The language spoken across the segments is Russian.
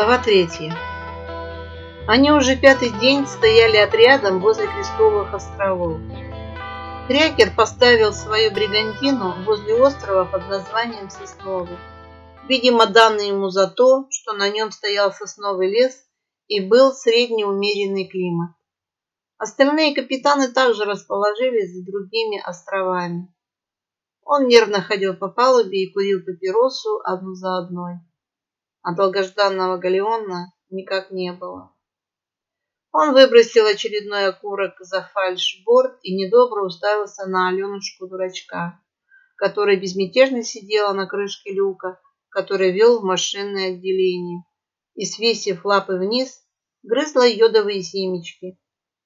Глава третья. Они уже пятый день стояли отрядом возле Крестовых островов. Крякер поставил свою бригантину возле острова под названием Сосновый. Видимо, данный ему за то, что на нем стоял сосновый лес и был среднеумеренный климат. Остальные капитаны также расположились за другими островами. Он нервно ходил по палубе и курил папиросу одну за одной а долгожданного галеона никак не было. Он выбросил очередной окурок за фальшборд и недобро уставился на Аленушку-дурачка, которая безмятежно сидела на крышке люка, который вел в машинное отделение, и, свесив лапы вниз, грызла йодовые семечки,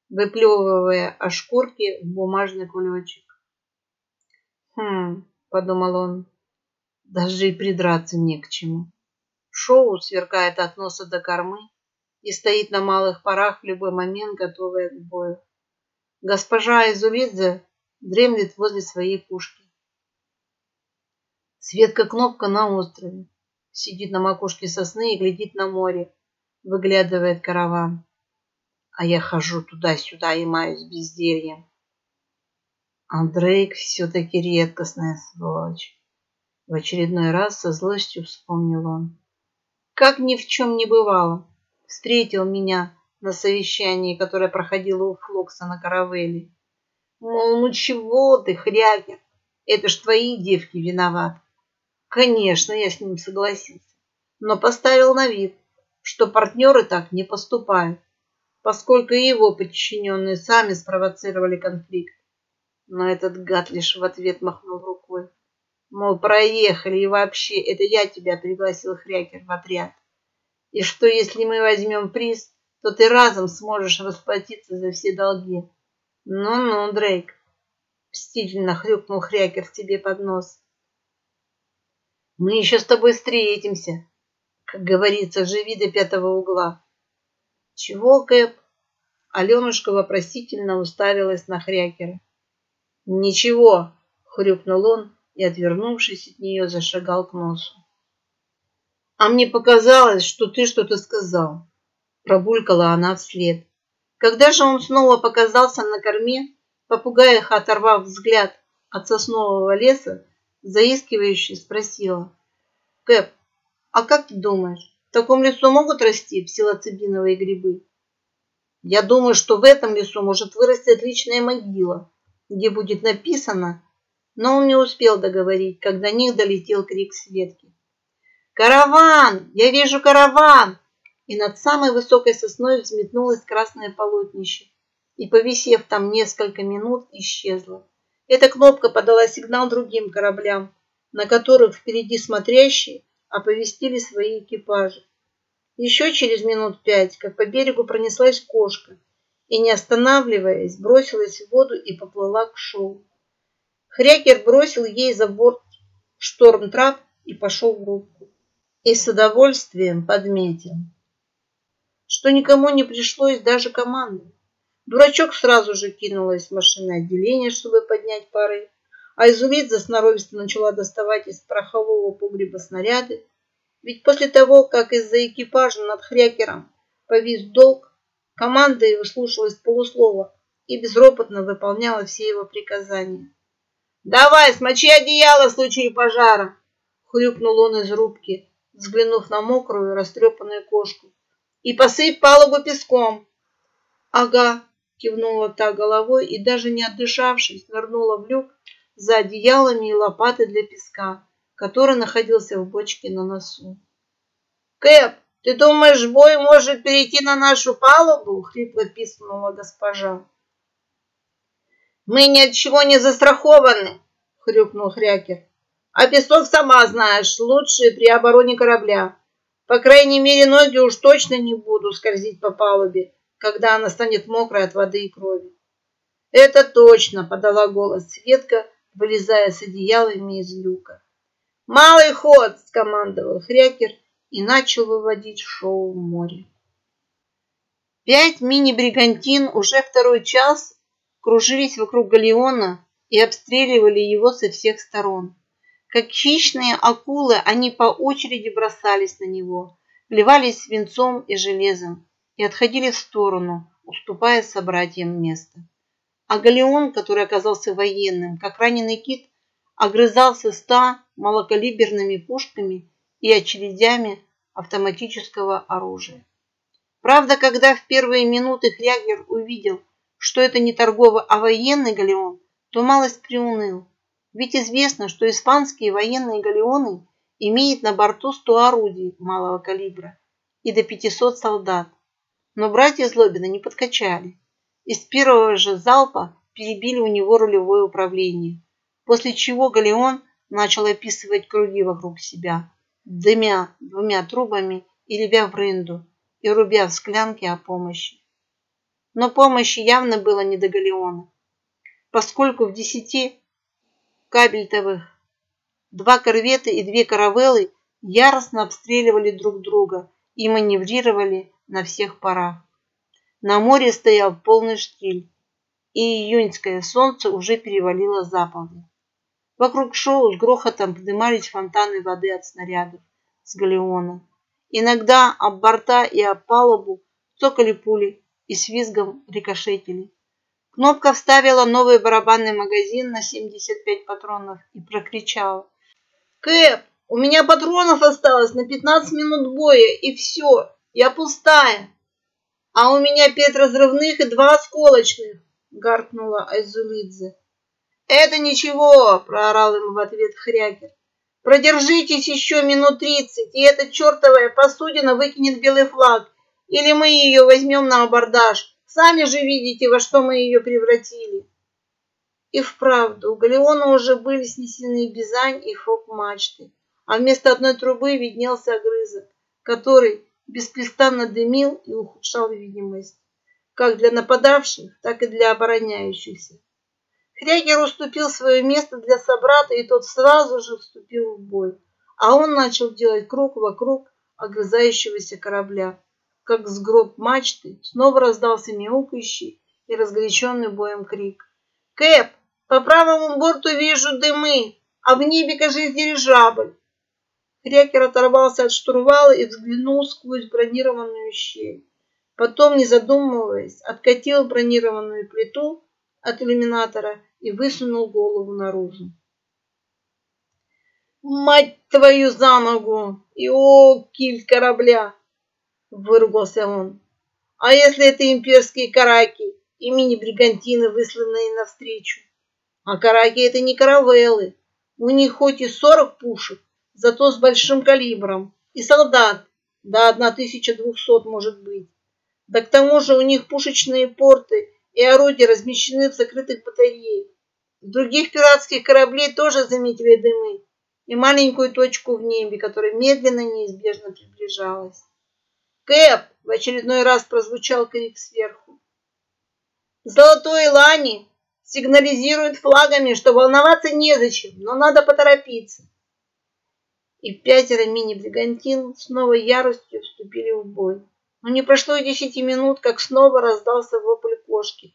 выплевывая ошкурки в бумажный кулечек. «Хм», — подумал он, — «даже и придраться не к чему». Шоу сверкает от носа до кормы и стоит на малых парах в любой момент, готовая к бою. Госпожа Изулидзе дремлет возле своей пушки. Светка-кнопка на острове. Сидит на макушке сосны и глядит на море. Выглядывает караван. А я хожу туда-сюда и маюсь бездельем. Андрейк все-таки редкостная сволочь. В очередной раз со злостью вспомнил он как ни в чем не бывало, встретил меня на совещании, которое проходило у Флокса на каравелле. Мол, ну чего ты, хрякер, это ж твои девки виноваты. Конечно, я с ним согласился, но поставил на вид, что партнеры так не поступают, поскольку его подчиненные сами спровоцировали конфликт. Но этот гад лишь в ответ махнул рукой. Мол, проехали, и вообще, это я тебя пригласил, Хрякер, в отряд. И что, если мы возьмем приз, то ты разом сможешь расплатиться за все долги. Ну-ну, Дрейк, мстительно хрюкнул Хрякер тебе под нос. Мы еще с тобой встретимся. Как говорится, живи до пятого угла. Чего, Кэп? Аленушка вопросительно уставилась на Хрякера. Ничего, хрюкнул он и, отвернувшись от нее, зашагал к носу. «А мне показалось, что ты что-то сказал», – пробулькала она вслед. Когда же он снова показался на корме, попугаиха, оторвав взгляд от соснового леса, заискивающе спросила. «Кэп, а как ты думаешь, в таком лесу могут расти псилоцибиновые грибы?» «Я думаю, что в этом лесу может вырасти отличная могила, где будет написано но он не успел договорить, когда до них долетел крик Светки. «Караван! Я вижу караван!» И над самой высокой сосной взметнулось красное полотнище, и, повисев там несколько минут, исчезло. Эта кнопка подала сигнал другим кораблям, на которых впереди смотрящие оповестили свои экипажи. Еще через минут пять, как по берегу пронеслась кошка, и, не останавливаясь, бросилась в воду и поплыла к шоу. Хрякер бросил ей за борт штормтрап и пошел в рубку. И с удовольствием подметил, что никому не пришлось даже команды. Дурачок сразу же кинулась в машинное отделение, чтобы поднять пары, а Изулидза сноровисто начала доставать из порохового погреба снаряды. Ведь после того, как из-за экипажа над Хрякером повис долг, команда его слушалась полуслова и безропотно выполняла все его приказания. «Давай, смочи одеяло в случае пожара!» Хрюкнул он из рубки, взглянув на мокрую, растрепанную кошку. «И посыпь палубу песком!» «Ага!» кивнула та головой и, даже не отдышавшись, нырнула в люк за одеялами и лопатой для песка, который находился в бочке на носу. «Кэп, ты думаешь, бой может перейти на нашу палубу?» — хрипло пискнула госпожа. Мы ни от чего не застрахованы, хрюкнул Хрякер. А песок, сама знаешь, лучше при обороне корабля. По крайней мере, ноги уж точно не будут скользить по палубе, когда она станет мокрой от воды и крови. Это точно, подала голос Светка, вылезая с одеялами из люка. Малый ход, скомандовал Хрякер и начал выводить шоу в море. Пять мини-бригантин уже второй час кружились вокруг галеона и обстреливали его со всех сторон. Как хищные акулы, они по очереди бросались на него, плевались свинцом и железом и отходили в сторону, уступая собратьям место. А Галеон, который оказался военным, как раненый кит, огрызался ста малокалиберными пушками и очередями автоматического оружия. Правда, когда в первые минуты Хрягер увидел, что это не торговый, а военный галеон, то малость приуныл. Ведь известно, что испанские военные галеоны имеют на борту 100 орудий малого калибра и до 500 солдат. Но братья Злобина не подкачали. Из первого же залпа перебили у него рулевое управление, после чего галеон начал описывать круги вокруг себя, дымя двумя трубами и ревя в рынду, и рубя в склянке о помощи. Но помощи явно было не до галеона, поскольку в десяти кабельтовых два корвета и две каравеллы яростно обстреливали друг друга и маневрировали на всех парах. На море стоял полный штиль, и июньское солнце уже перевалило за полдень. Вокруг шоу с грохотом поднимались фонтаны воды от снарядов с галеона. Иногда об борта и об палубу цокали пули и с визгом рикошетили. Кнопка вставила новый барабанный магазин на 75 патронов и прокричала. «Кэп, у меня патронов осталось на 15 минут боя, и все, я пустая!» «А у меня пять разрывных и два осколочных!» — гаркнула Айзулидзе. «Это ничего!» — проорал ему в ответ Хрякер. Продержитесь еще минут тридцать, и эта чертовая посудина выкинет белый флаг. Или мы ее возьмем на абордаж. Сами же видите, во что мы ее превратили. И вправду, у галеона уже были снесены бизань и фок мачты, а вместо одной трубы виднелся огрызок, который беспрестанно дымил и ухудшал видимость, как для нападавших, так и для обороняющихся. Хрягер уступил свое место для собрата, и тот сразу же вступил в бой. А он начал делать круг вокруг огрызающегося корабля. Как с гроб мачты снова раздался мяукающий и разгоряченный боем крик. «Кэп, по правому борту вижу дымы, а в небе, кажется, дирижабль!» Хрякер оторвался от штурвала и взглянул сквозь бронированную щель. Потом, не задумываясь, откатил бронированную плиту от иллюминатора и высунул голову наружу. «Мать твою за ногу! И о, киль корабля!» – выругался он. «А если это имперские караки и мини-бригантины, высланные навстречу? А караки – это не каравеллы. У них хоть и сорок пушек, зато с большим калибром, и солдат до 1200 может быть. Да к тому же у них пушечные порты и орудия размещены в закрытых батареях. Других пиратских кораблей тоже заметили дымы и маленькую точку в небе, которая медленно неизбежно приближалась. «Кэп!» — в очередной раз прозвучал крик сверху. «Золотой лани!» сигнализирует флагами, что волноваться незачем, но надо поторопиться. И пятеро мини-бригантин с яростью вступили в бой. Но не прошло и десяти минут, как снова раздался вопль кошки.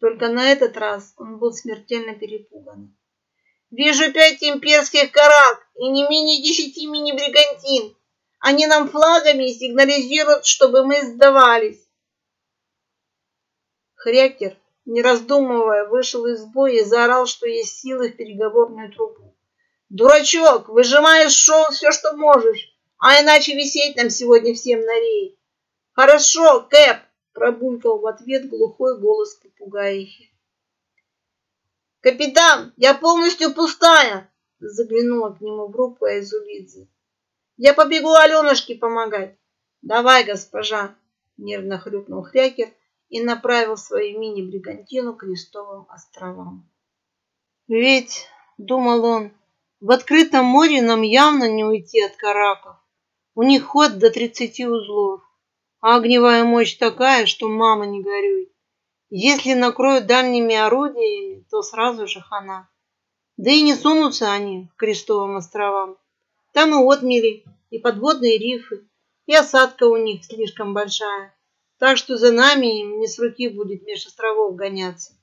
Только на этот раз он был смертельно перепуган. «Вижу пять имперских карак и не менее десяти мини-бригантин. Они нам флагами сигнализируют, чтобы мы сдавались». Хрякер, не раздумывая, вышел из боя и заорал, что есть силы в переговорную трубу. «Дурачок, выжимаешь шоу все, что можешь, а иначе висеть нам сегодня всем на рей. «Хорошо, Кэп!» – пробулькал в ответ глухой голос попугаихи. «Капитан, я полностью пустая!» – заглянула к нему в руку Айзулидзе. «Я побегу Аленушке помогать!» «Давай, госпожа!» – нервно хрюкнул Хрякер и направил свою мини-бригантину к Крестовым островам. «Ведь, — думал он, — в открытом море нам явно не уйти от караков. У них ход до тридцати узлов. А огневая мощь такая, что мама не горюй. Если накроют дальними орудиями, то сразу же хана. Да и не сунутся они к Крестовым островам. Там и отмели, и подводные рифы, и осадка у них слишком большая. Так что за нами им не с руки будет меж островов гоняться.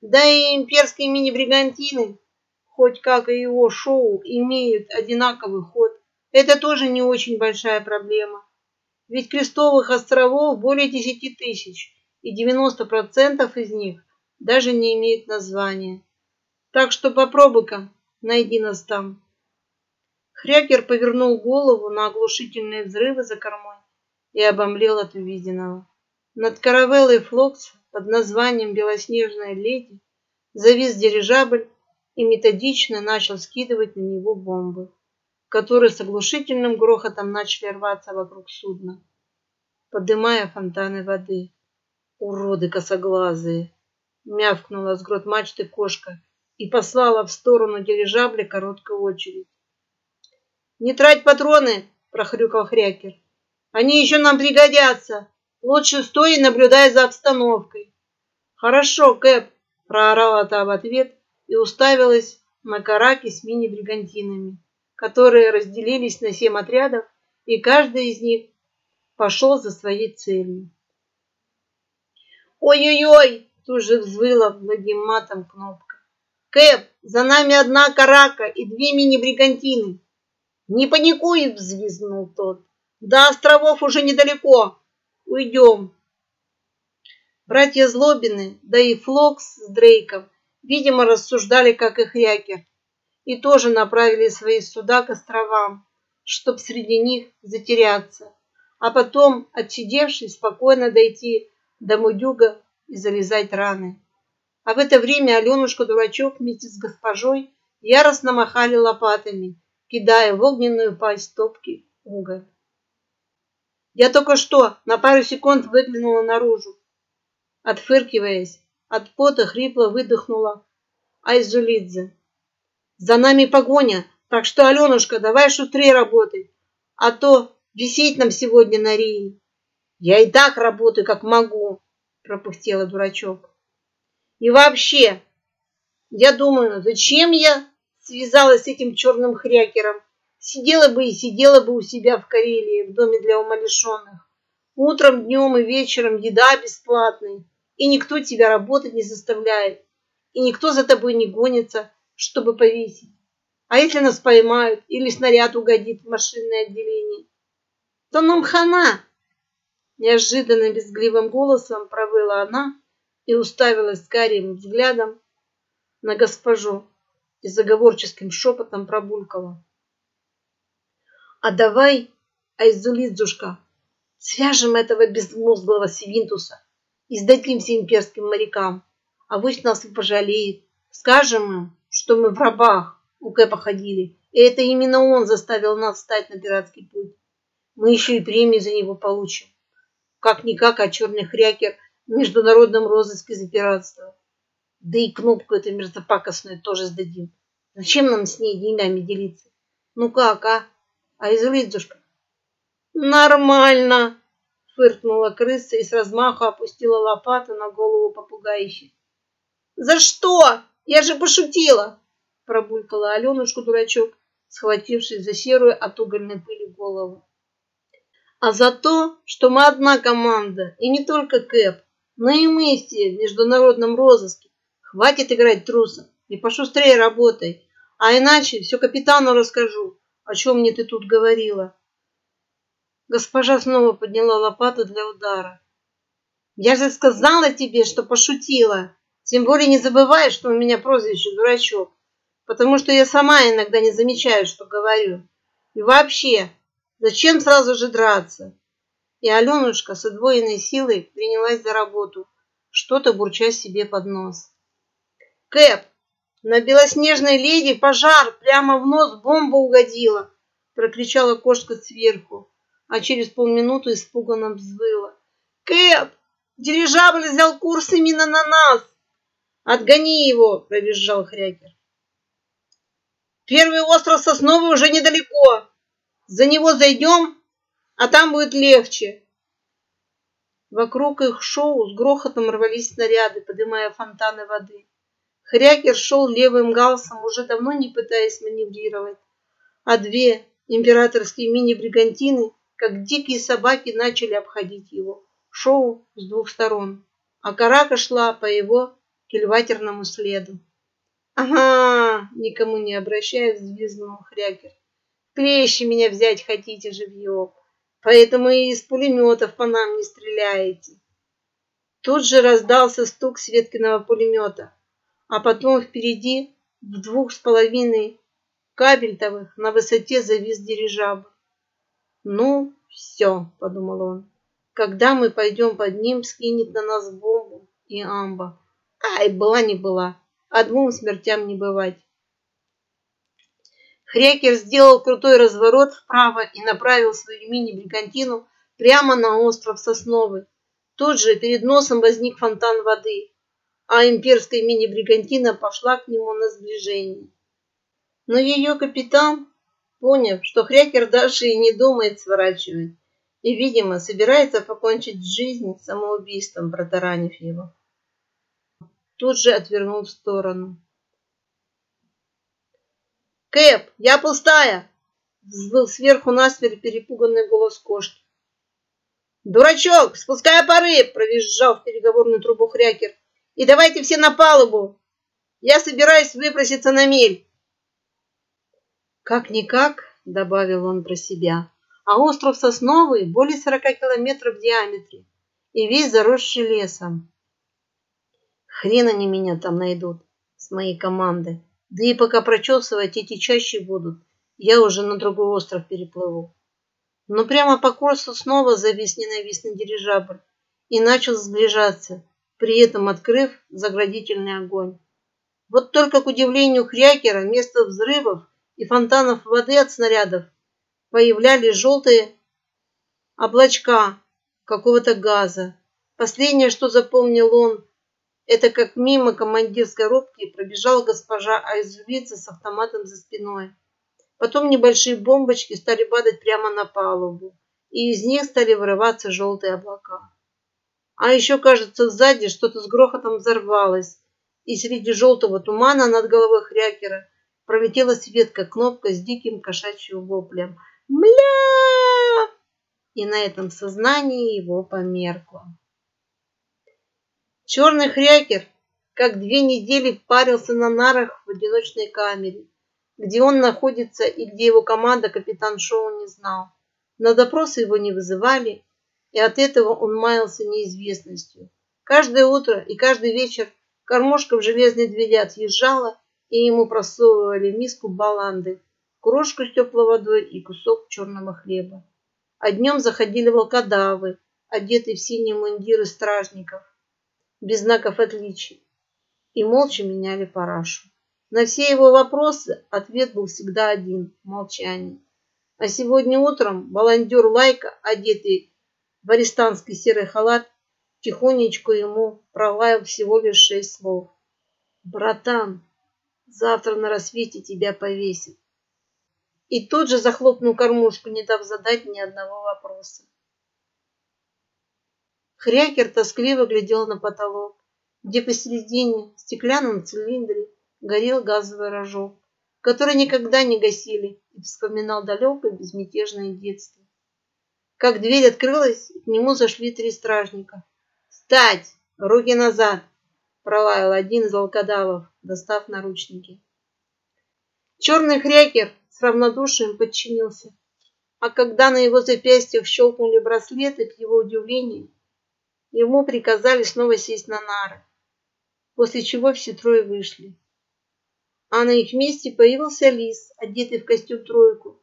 Да и имперские мини-бригантины, хоть как и его шоу, имеют одинаковый ход. Это тоже не очень большая проблема. Ведь крестовых островов более десяти тысяч, и 90% из них даже не имеют названия. Так что попробуй-ка, найди нас там. Хрякер повернул голову на оглушительные взрывы за кормой и обомлел от увиденного. Над каравеллой Флокс под названием «Белоснежная леди» завис дирижабль и методично начал скидывать на него бомбы, которые с оглушительным грохотом начали рваться вокруг судна, подымая фонтаны воды. «Уроды косоглазые!» — мявкнула с грот мачты кошка и послала в сторону дирижабля короткую очередь. «Не трать патроны!» — прохрюкал Хрякер. «Они еще нам пригодятся!» Лучше стой и наблюдай за обстановкой. Хорошо, Кэп, проорала та в ответ и уставилась на караки с мини-бригантинами, которые разделились на семь отрядов, и каждый из них пошел за своей целью. «Ой-ой-ой!» – тут же взвыла благим матом кнопка. «Кэп, за нами одна карака и две мини-бригантины!» «Не паникуй!» – взвизгнул тот. «До островов уже недалеко!» Уйдем. Братья Злобины, да и Флокс с Дрейком, видимо, рассуждали, как их якер, и тоже направили свои суда к островам, чтоб среди них затеряться, а потом, отсидевшись, спокойно дойти до Мудюга и залезать раны. А в это время Аленушка-дурачок вместе с госпожой яростно махали лопатами, кидая в огненную пасть топки уголь. Я только что на пару секунд выглянула наружу. Отфыркиваясь, от пота хрипло выдохнула Айзулидзе. За нами погоня, так что, Аленушка, давай шустрее работай, а то висеть нам сегодня на рее. Я и так работаю, как могу, пропыхтела дурачок. И вообще, я думаю, зачем я связалась с этим черным хрякером? Сидела бы и сидела бы у себя в Карелии, в доме для умалишенных. Утром, днем и вечером еда бесплатная, и никто тебя работать не заставляет, и никто за тобой не гонится, чтобы повесить. А если нас поймают или снаряд угодит в машинное отделение, то нам хана. Неожиданно безгливым голосом провыла она и уставилась карим взглядом на госпожу и заговорческим шепотом пробулькала. А давай, Айзулидзушка, свяжем этого безмозглого свинтуса и сдадимся имперским морякам. А вось нас и пожалеет. Скажем им, что мы в рабах у Кэпа ходили, и это именно он заставил нас встать на пиратский путь. Мы еще и премию за него получим. Как-никак, а черный хрякер в международном розыске за пиратство. Да и кнопку эту мерзопакостную тоже сдадим. Зачем нам с ней деньгами делиться? Ну как, а? А излидушка? Нормально, фыркнула крыса и с размаху опустила лопату на голову попугаища. За что? Я же пошутила, пробулькала Аленушку дурачок, схватившись за серую от угольной пыли голову. А за то, что мы одна команда, и не только Кэп, но и мы все в международном розыске. Хватит играть труса и пошустрее работай, а иначе все капитану расскажу. О чем мне ты тут говорила? Госпожа снова подняла лопату для удара. Я же сказала тебе, что пошутила. Тем более не забывай, что у меня прозвище дурачок, потому что я сама иногда не замечаю, что говорю. И вообще, зачем сразу же драться? И Аленушка с удвоенной силой принялась за работу, что-то бурча себе под нос. Кэп, на белоснежной леди пожар, прямо в нос бомба угодила, прокричала кошка сверху, а через полминуты испуганно взвыла. Кэп, дирижабль взял курс именно на нас. Отгони его, провизжал Хрякер. Первый остров Сосновый уже недалеко. За него зайдем, а там будет легче. Вокруг их шоу с грохотом рвались снаряды, поднимая фонтаны воды. Хрякер шел левым галсом, уже давно не пытаясь маневрировать, а две императорские мини-бригантины, как дикие собаки, начали обходить его. Шоу с двух сторон, а Карака шла по его кильватерному следу. «Ага!» — никому не обращаясь, взвизгнул Хрякер. «Клещи меня взять хотите живьем! Поэтому и из пулеметов по нам не стреляете. Тут же раздался стук Светкиного пулемета, а потом впереди в двух с половиной кабельтовых на высоте завис дирижабль. Ну, все, подумал он. Когда мы пойдем под ним, скинет на нас бомбу и амба. Ай, была не была, а двум смертям не бывать. Хрякер сделал крутой разворот вправо и направил свою мини-бригантину прямо на остров Сосновый. Тут же перед носом возник фонтан воды, а имперская мини-бригантина пошла к нему на сближение. Но ее капитан, поняв, что Хрякер даже и не думает сворачивать, и, видимо, собирается покончить жизнь самоубийством, протаранив его. Тут же отвернул в сторону. «Кэп, я пустая!» Взвыл сверху насмерть перепуганный голос кошки. «Дурачок, спускай пары!» провизжал в переговорную трубу Хрякер. «И давайте все на палубу! Я собираюсь выпроситься на мель!» «Как-никак», — добавил он про себя, а остров Сосновый более сорока километров в диаметре и весь заросший лесом. Хрен они меня там найдут с моей командой. Да и пока прочесывать эти чаще будут, я уже на другой остров переплыву. Но прямо по курсу снова завис ненавистный дирижабль и начал сближаться, при этом открыв заградительный огонь. Вот только к удивлению Хрякера вместо взрывов и фонтанов воды от снарядов появлялись желтые облачка какого-то газа. Последнее, что запомнил он, это как мимо командирской рубки пробежала госпожа Айзувица с автоматом за спиной. Потом небольшие бомбочки стали падать прямо на палубу, и из них стали вырываться желтые облака. А еще, кажется, сзади что-то с грохотом взорвалось, и среди желтого тумана над головой Хрякера пролетела светка кнопка с диким кошачьим воплем – Мля! И на этом сознание его померкло. Черный хрякер как две недели парился на нарах в одиночной камере, где он находится и где его команда капитан Шоу не знал. На допросы его не вызывали, и от этого он маялся неизвестностью. Каждое утро и каждый вечер кормушка в железной двери отъезжала, и ему просовывали миску баланды, кружку с теплой водой и кусок черного хлеба. А днем заходили волкодавы, одетые в синие мундиры стражников, без знаков отличий, и молча меняли парашу. На все его вопросы ответ был всегда один – молчание. А сегодня утром баландер Лайка, одетый в арестанский серый халат, тихонечко ему пролаял всего лишь шесть слов. «Братан, завтра на рассвете тебя повесят и тут же захлопнул кормушку, не дав задать ни одного вопроса. Хрякер тоскливо глядел на потолок, где посередине в стеклянном цилиндре горел газовый рожок, который никогда не гасили, и вспоминал далекое безмятежное детство. Как дверь открылась, к нему зашли три стражника. «Встать! Руки назад!» – пролаял один из волкодавов, достав наручники. Черный хрякер с равнодушием подчинился. А когда на его запястьях щелкнули браслеты, к его удивлению, ему приказали снова сесть на нары, после чего все трое вышли. А на их месте появился лис, одетый в костюм тройку.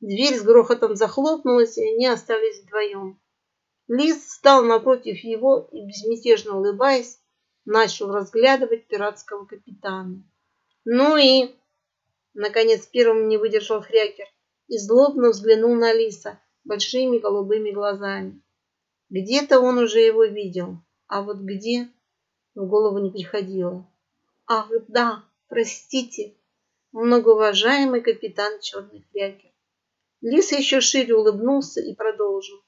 Дверь с грохотом захлопнулась, и они остались вдвоем. Лис встал напротив его и, безмятежно улыбаясь, начал разглядывать пиратского капитана. «Ну и...» Наконец первым не выдержал Хрякер и злобно взглянул на Лиса большими голубыми глазами. Где-то он уже его видел, а вот где в голову не приходило. Ах, да, простите, многоуважаемый капитан Черный Хрякер. Лис еще шире улыбнулся и продолжил.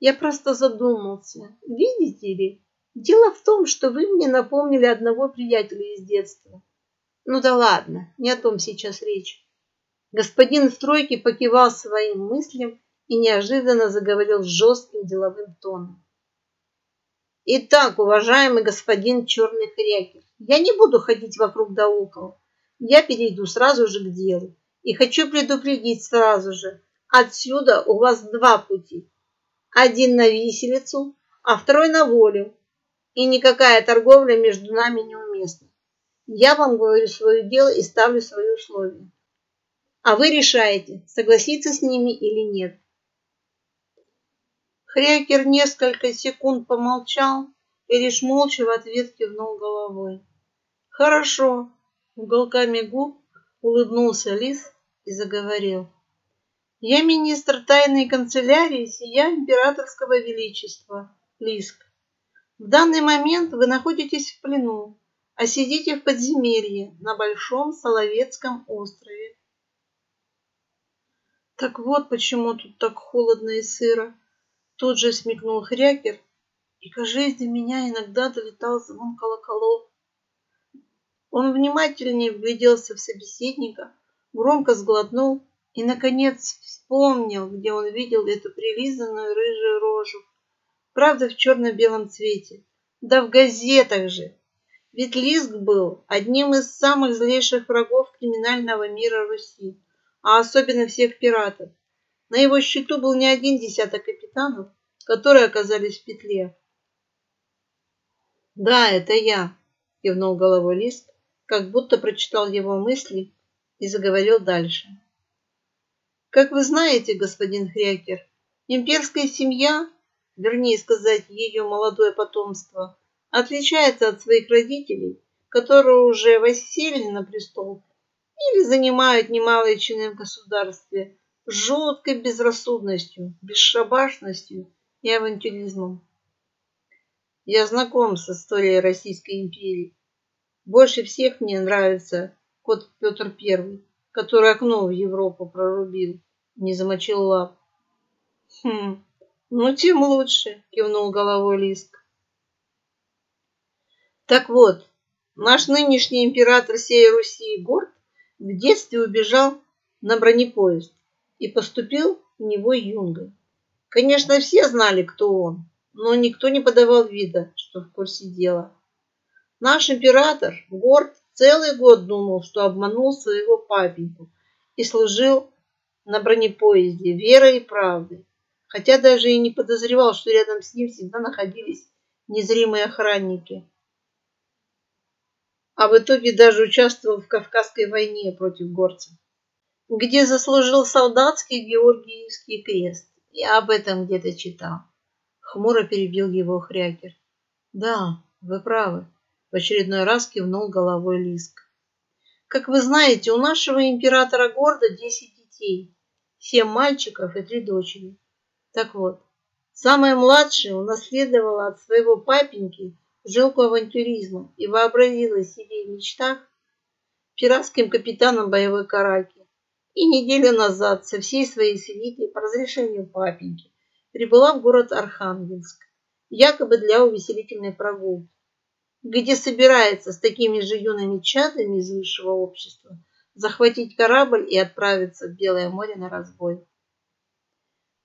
Я просто задумался. Видите ли, дело в том, что вы мне напомнили одного приятеля из детства. Ну да ладно, не о том сейчас речь. Господин в тройке покивал своим мыслям и неожиданно заговорил жестким деловым тоном. Итак, уважаемый господин Черный Хрякер, я не буду ходить вокруг да около. Я перейду сразу же к делу. И хочу предупредить сразу же, Отсюда у вас два пути. Один на виселицу, а второй на волю. И никакая торговля между нами неуместна. Я вам говорю свое дело и ставлю свои условия. А вы решаете, согласиться с ними или нет. Хрякер несколько секунд помолчал и лишь молча в ответ кивнул головой. Хорошо, уголками губ улыбнулся лис и заговорил. Я министр тайной канцелярии сия императорского величества, Лиск. В данный момент вы находитесь в плену, а сидите в подземелье на Большом Соловецком острове. Так вот почему тут так холодно и сыро. Тут же смекнул Хрякер, и, кажись, до меня иногда долетал звон колоколов. Он внимательнее вгляделся в собеседника, громко сглотнул и, наконец, вспомнил, где он видел эту прилизанную рыжую рожу. Правда, в черно-белом цвете. Да в газетах же. Ведь Лиск был одним из самых злейших врагов криминального мира Руси, а особенно всех пиратов. На его счету был не один десяток капитанов, которые оказались в петле. «Да, это я», — кивнул головой Лиск, как будто прочитал его мысли и заговорил дальше. Как вы знаете, господин Хрякер, имперская семья, вернее сказать, ее молодое потомство, отличается от своих родителей, которые уже воссели на престол или занимают немалые чины в государстве, жуткой безрассудностью, бесшабашностью и авантюризмом. Я знаком с историей Российской империи больше всех мне нравится кот Петр Первый, который окно в Европу прорубил, не замочил лап. Хм, ну тем лучше, кивнул головой Лиск. Так вот, наш нынешний император всей Руси Горд в детстве убежал на бронепоезд и поступил в него юнгой. Конечно, все знали, кто он, но никто не подавал вида, что в курсе дела. Наш император, горд, целый год думал, что обманул своего папеньку и служил на бронепоезде верой и правдой, хотя даже и не подозревал, что рядом с ним всегда находились незримые охранники. А в итоге даже участвовал в Кавказской войне против горцев, где заслужил солдатский Георгиевский крест. Я об этом где-то читал. Хмуро перебил его Хрякер. Да, вы правы. В очередной раз кивнул головой Лиск. Как вы знаете, у нашего императора Горда десять детей. Семь мальчиков и три дочери. Так вот, самая младшая унаследовала от своего папеньки жилку авантюризма и вообразила себе в мечтах пиратским капитаном боевой караки. И неделю назад со всей своей свитой по разрешению папеньки прибыла в город Архангельск, якобы для увеселительной прогулки где собирается с такими же юными чадами из высшего общества захватить корабль и отправиться в Белое море на разбой.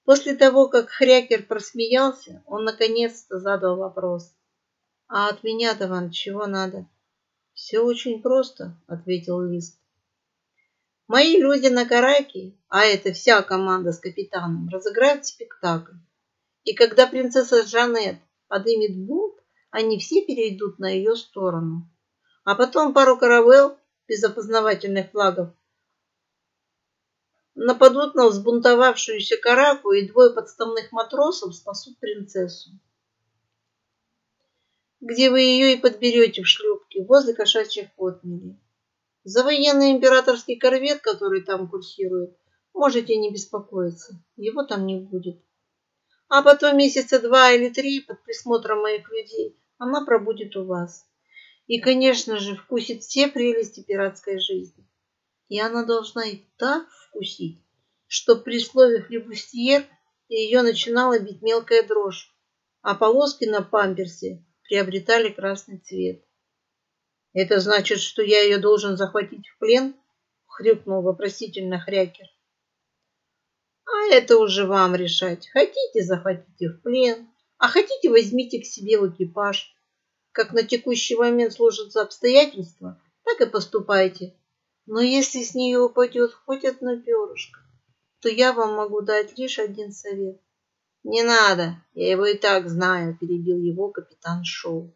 После того, как Хрякер просмеялся, он наконец-то задал вопрос. «А от меня-то вам чего надо?» «Все очень просто», — ответил Лист. «Мои люди на Караке, а это вся команда с капитаном, разыграют спектакль. И когда принцесса Жанет подымет бунт, они все перейдут на ее сторону. А потом пару каравел без опознавательных флагов нападут на взбунтовавшуюся караку, и двое подставных матросов спасут принцессу. Где вы ее и подберете в шлюпке, возле кошачьих отмелей. За военный императорский корвет, который там курсирует, можете не беспокоиться, его там не будет. А потом месяца два или три под присмотром моих людей она пробудет у вас. И, конечно же, вкусит все прелести пиратской жизни. И она должна и так вкусить, что при слове «флебустьер» ее начинала бить мелкая дрожь, а полоски на памперсе приобретали красный цвет. «Это значит, что я ее должен захватить в плен?» — хрюкнул вопросительно Хрякер. «А это уже вам решать. Хотите, захватите в плен, а хотите, возьмите к себе в экипаж. Как на текущий момент сложатся обстоятельства, так и поступайте. Но если с нее упадет хоть одно перышко, то я вам могу дать лишь один совет. Не надо, я его и так знаю, перебил его капитан Шоу.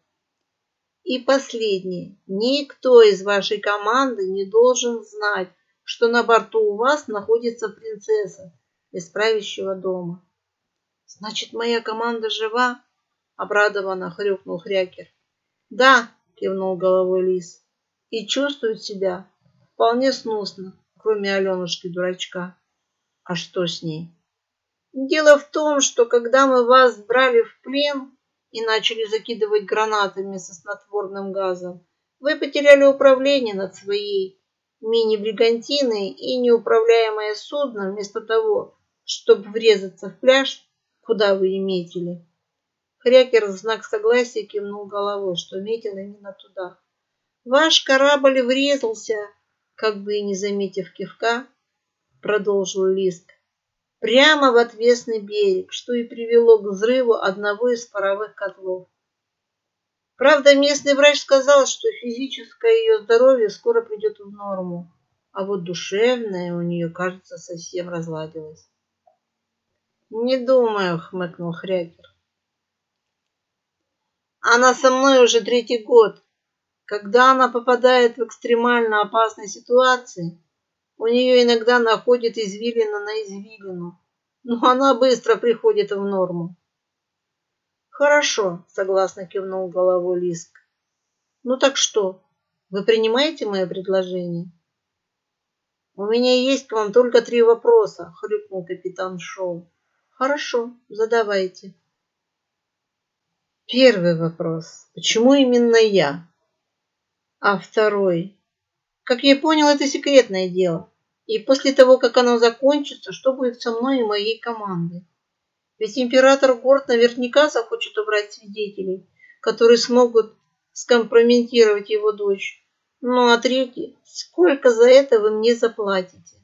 И последнее. Никто из вашей команды не должен знать, что на борту у вас находится принцесса из правящего дома. Значит, моя команда жива? Обрадованно хрюкнул Хрякер. Да, кивнул головой лис. И чувствует себя вполне сносно, кроме Аленушки-дурачка. А что с ней? Дело в том, что когда мы вас брали в плен и начали закидывать гранатами со снотворным газом, вы потеряли управление над своей мини-бригантиной и неуправляемое судно вместо того, чтобы врезаться в пляж, куда вы и метили. Хрякер в знак согласия кивнул головой, что метил именно туда. Ваш корабль врезался, как бы и не заметив кивка, продолжил Лиск, прямо в отвесный берег, что и привело к взрыву одного из паровых котлов. Правда, местный врач сказал, что физическое ее здоровье скоро придет в норму, а вот душевное у нее, кажется, совсем разладилось. «Не думаю», — хмыкнул Хрякер. «Она со мной уже третий год. Когда она попадает в экстремально опасные ситуации, у нее иногда находит извилина на извилину, но она быстро приходит в норму. Хорошо, согласно кивнул головой Лиск. Ну так что, вы принимаете мое предложение? У меня есть к вам только три вопроса, хрюкнул капитан Шоу. Хорошо, задавайте. Первый вопрос. Почему именно я? А второй. Как я понял, это секретное дело. И после того, как оно закончится, что будет со мной и моей командой? Ведь император Горд наверняка захочет убрать свидетелей, которые смогут скомпрометировать его дочь. Ну а третий, сколько за это вы мне заплатите?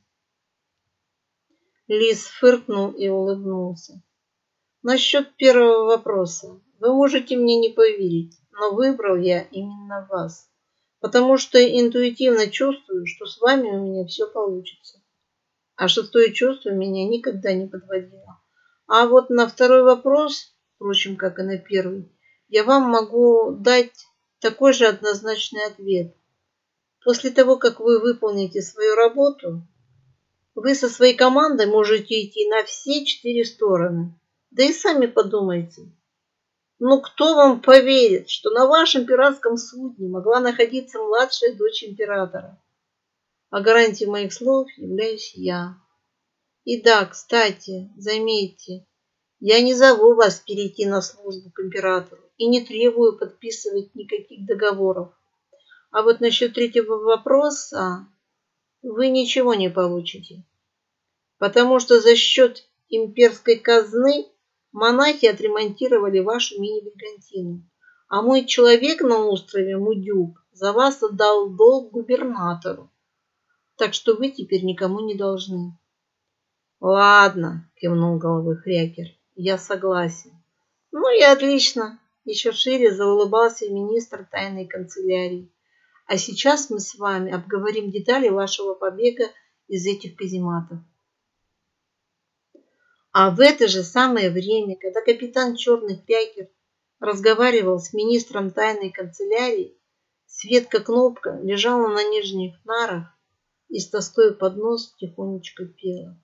Лис фыркнул и улыбнулся. Насчет первого вопроса. Вы можете мне не поверить, но выбрал я именно вас потому что интуитивно чувствую, что с вами у меня все получится. А шестое чувство меня никогда не подводило. А вот на второй вопрос, впрочем, как и на первый, я вам могу дать такой же однозначный ответ. После того, как вы выполните свою работу, вы со своей командой можете идти на все четыре стороны. Да и сами подумайте, ну кто вам поверит, что на вашем пиратском судне могла находиться младшая дочь императора? А гарантией моих слов являюсь я. И да, кстати, заметьте, я не зову вас перейти на службу к императору и не требую подписывать никаких договоров. А вот насчет третьего вопроса вы ничего не получите, потому что за счет имперской казны Монахи отремонтировали вашу мини-бригантину. А мой человек на острове Мудюк за вас отдал долг губернатору. Так что вы теперь никому не должны. Ладно, кивнул головой Хрякер. Я согласен. Ну и отлично. Еще шире заулыбался министр тайной канцелярии. А сейчас мы с вами обговорим детали вашего побега из этих казематов. А в это же самое время, когда капитан Черный Крякер разговаривал с министром тайной канцелярии, Светка Кнопка лежала на нижних нарах и с тоской под нос тихонечко пела.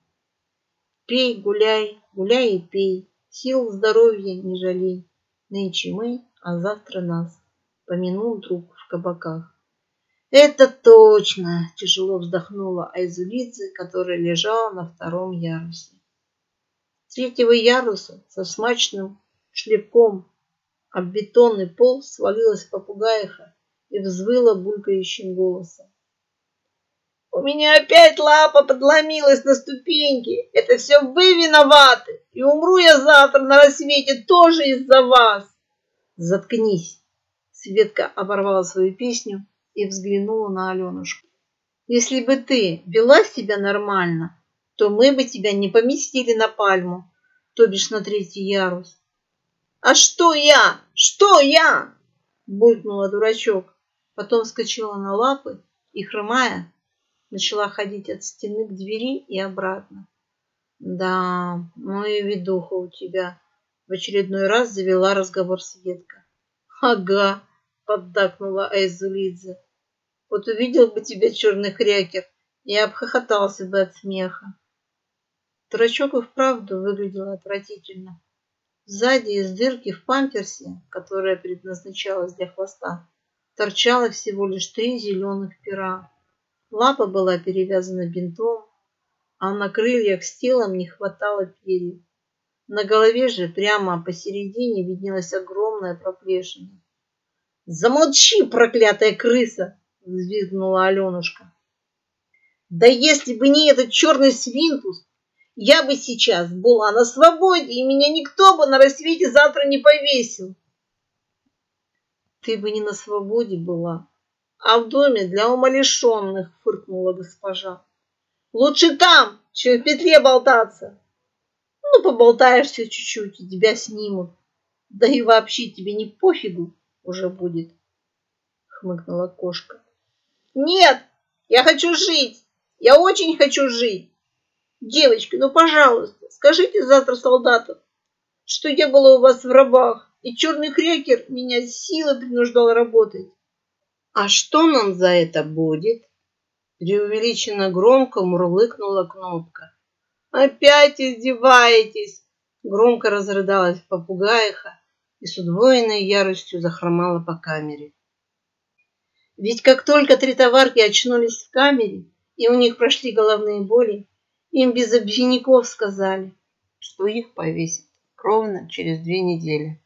Пей, гуляй, гуляй и пей, сил здоровья не жалей. Нынче мы, а завтра нас, помянул друг в кабаках. Это точно, тяжело вздохнула Айзулидзе, которая лежала на втором ярусе третьего яруса со смачным шлепком об бетонный пол свалилась попугаиха и взвыла булькающим голосом. У меня опять лапа подломилась на ступеньке. Это все вы виноваты. И умру я завтра на рассвете тоже из-за вас. Заткнись. Светка оборвала свою песню и взглянула на Аленушку. Если бы ты вела себя нормально, то мы бы тебя не поместили на пальму, то бишь на третий ярус. «А что я? Что я?» – булькнула дурачок. Потом вскочила на лапы и, хромая, начала ходить от стены к двери и обратно. Да, ну и видуха у тебя. В очередной раз завела разговор Светка. Ага, поддакнула Айзулидзе. Вот увидел бы тебя черный хрякер и обхохотался бы от смеха. Дурачок и вправду выглядел отвратительно. Сзади из дырки в памперсе, которая предназначалась для хвоста, торчало всего лишь три зеленых пера. Лапа была перевязана бинтом, а на крыльях с телом не хватало перьев. На голове же прямо посередине виднелась огромная проплешина. «Замолчи, проклятая крыса!» – взвизгнула Аленушка. «Да если бы не этот черный свинтус, я бы сейчас была на свободе, и меня никто бы на рассвете завтра не повесил!» «Ты бы не на свободе была, а в доме для умалишенных!» – фыркнула госпожа. Лучше там, чем в петле болтаться. Ну, поболтаешься чуть-чуть, и тебя снимут. Да и вообще тебе не пофигу уже будет, хмыкнула кошка. Нет, я хочу жить. Я очень хочу жить. Девочки, ну, пожалуйста, скажите завтра солдатам, что я была у вас в рабах, и черный крекер меня силой принуждал работать. А что нам за это будет? Преувеличенно громко мурлыкнула кнопка. «Опять издеваетесь!» Громко разрыдалась попугаиха и с удвоенной яростью захромала по камере. Ведь как только три товарки очнулись в камере, и у них прошли головные боли, им без обвиняков сказали, что их повесят ровно через две недели.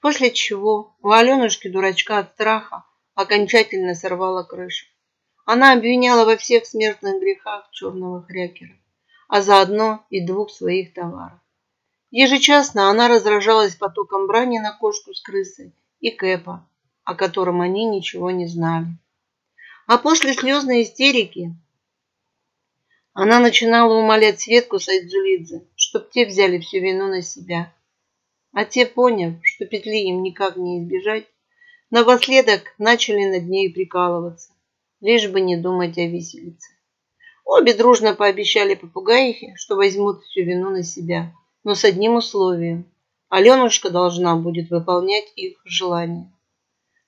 После чего у Аленушки дурачка от страха окончательно сорвала крышу. Она обвиняла во всех смертных грехах черного хрякера, а заодно и двух своих товаров. Ежечасно она разражалась потоком брани на кошку с крысой и Кэпа, о котором они ничего не знали. А после слезной истерики она начинала умолять Светку Сайдзулидзе, чтоб те взяли всю вину на себя. А те, поняв, что петли им никак не избежать, напоследок начали над ней прикалываться лишь бы не думать о виселице. Обе дружно пообещали попугаихе, что возьмут всю вину на себя, но с одним условием. Аленушка должна будет выполнять их желания.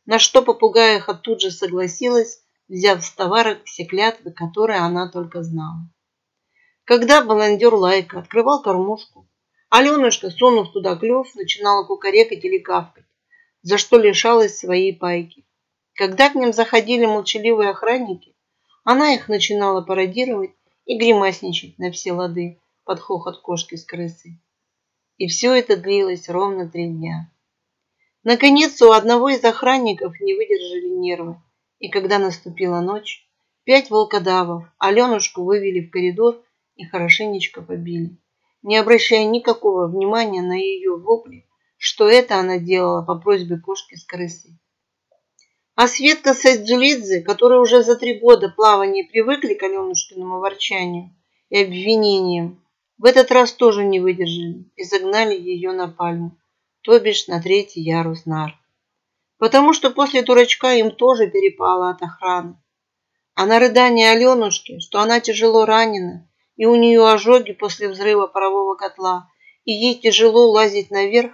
На что попугаиха тут же согласилась, взяв с товарок все клятвы, которые она только знала. Когда баландер Лайка открывал кормушку, Аленушка, сунув туда клюв, начинала кукарекать или кавкать, за что лишалась своей пайки. Когда к ним заходили молчаливые охранники, она их начинала пародировать и гримасничать на все лады под хохот кошки с крысой. И все это длилось ровно три дня. Наконец, у одного из охранников не выдержали нервы, и когда наступила ночь, пять волкодавов Аленушку вывели в коридор и хорошенечко побили, не обращая никакого внимания на ее вопли, что это она делала по просьбе кошки с крысой. А Светка с Айдзулидзе, которые уже за три года плавания привыкли к Аленушкиному ворчанию и обвинениям, в этот раз тоже не выдержали и загнали ее на пальму, то бишь на третий ярус нар. Потому что после дурачка им тоже перепало от охраны. А на рыдание Аленушки, что она тяжело ранена, и у нее ожоги после взрыва парового котла, и ей тяжело лазить наверх,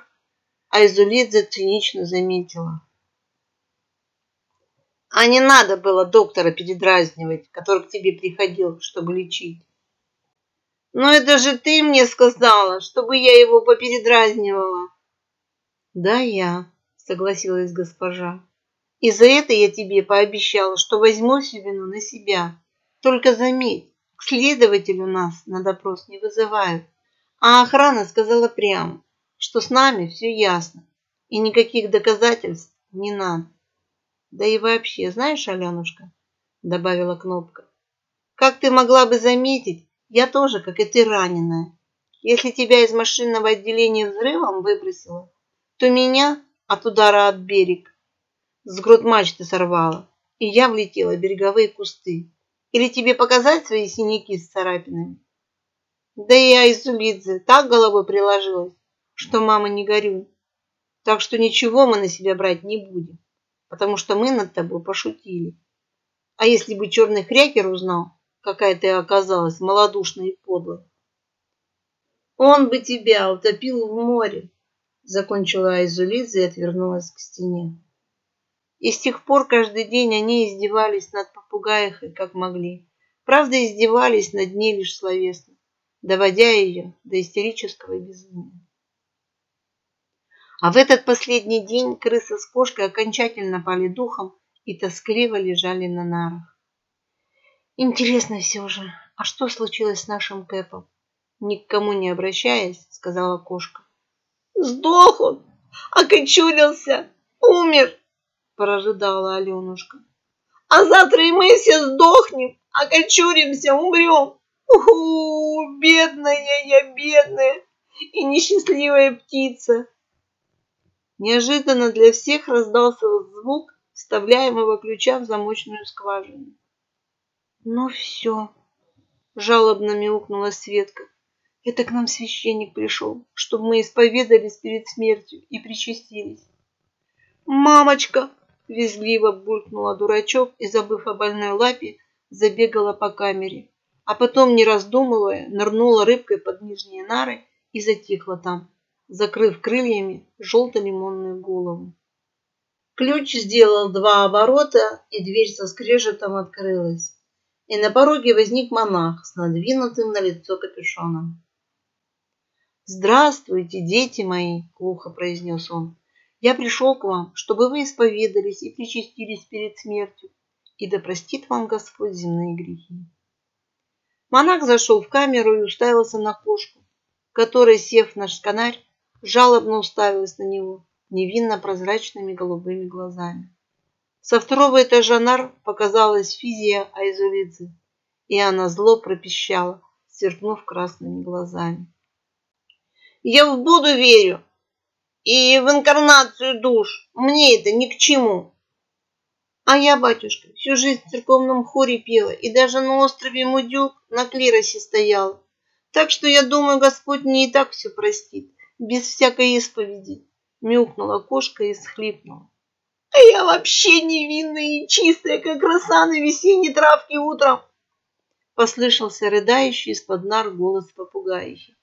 Айзулидзе цинично заметила – а не надо было доктора передразнивать, который к тебе приходил, чтобы лечить. Но это же ты мне сказала, чтобы я его попередразнивала. Да, я, согласилась госпожа. И за это я тебе пообещала, что возьму всю вину на себя. Только заметь, к следователю нас на допрос не вызывают. А охрана сказала прямо, что с нами все ясно, и никаких доказательств не надо. Да и вообще, знаешь, Аленушка, добавила Кнопка, как ты могла бы заметить, я тоже, как и ты, раненая. Если тебя из машинного отделения взрывом выбросило, то меня от удара от берег с грот мачты сорвало, и я влетела в береговые кусты. Или тебе показать свои синяки с царапинами? Да я из Улидзе так головой приложилась, что мама не горюй. Так что ничего мы на себя брать не будем потому что мы над тобой пошутили. А если бы черный хрякер узнал, какая ты оказалась малодушной и подлой? Он бы тебя утопил в море, закончила Айзулиза и отвернулась к стене. И с тех пор каждый день они издевались над попугаихой, как могли. Правда, издевались над ней лишь словесно, доводя ее до истерического безумия. А в этот последний день крыса с кошкой окончательно пали духом и тоскливо лежали на нарах. Интересно все же, а что случилось с нашим Кэпом? Ни к кому не обращаясь, сказала кошка. Сдох он, окочурился, умер, прожидала Аленушка. А завтра и мы все сдохнем, окочуримся, умрем. Уху, бедная я, бедная и несчастливая птица. Неожиданно для всех раздался звук вставляемого ключа в замочную скважину. Ну все, жалобно мяукнула Светка. Это к нам священник пришел, чтобы мы исповедались перед смертью и причастились. Мамочка, визгливо булькнула дурачок и, забыв о больной лапе, забегала по камере, а потом, не раздумывая, нырнула рыбкой под нижние нары и затихла там, закрыв крыльями желто-лимонную голову. Ключ сделал два оборота, и дверь со скрежетом открылась. И на пороге возник монах с надвинутым на лицо капюшоном. «Здравствуйте, дети мои!» – глухо произнес он. Я пришел к вам, чтобы вы исповедались и причастились перед смертью, и да простит вам Господь земные грехи. Монах зашел в камеру и уставился на кошку, которая, сев на шканарь, жалобно уставилась на него невинно прозрачными голубыми глазами. Со второго этажа нар показалась физия Айзулидзе, и она зло пропищала, сверкнув красными глазами. «Я в Буду верю!» и в инкарнацию душ. Мне это ни к чему. А я, батюшка, всю жизнь в церковном хоре пела и даже на острове Мудюк на клиросе стояла. Так что я думаю, Господь мне и так все простит, без всякой исповеди. Мяукнула кошка и схлипнула. А я вообще невинная и чистая, как роса на весенней травке утром. Послышался рыдающий из-под нар голос попугаихи.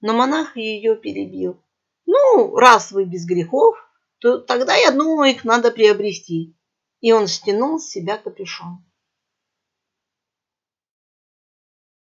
Но монах ее перебил. Ну, раз вы без грехов, то тогда, я думаю, их надо приобрести. И он стянул с себя капюшон.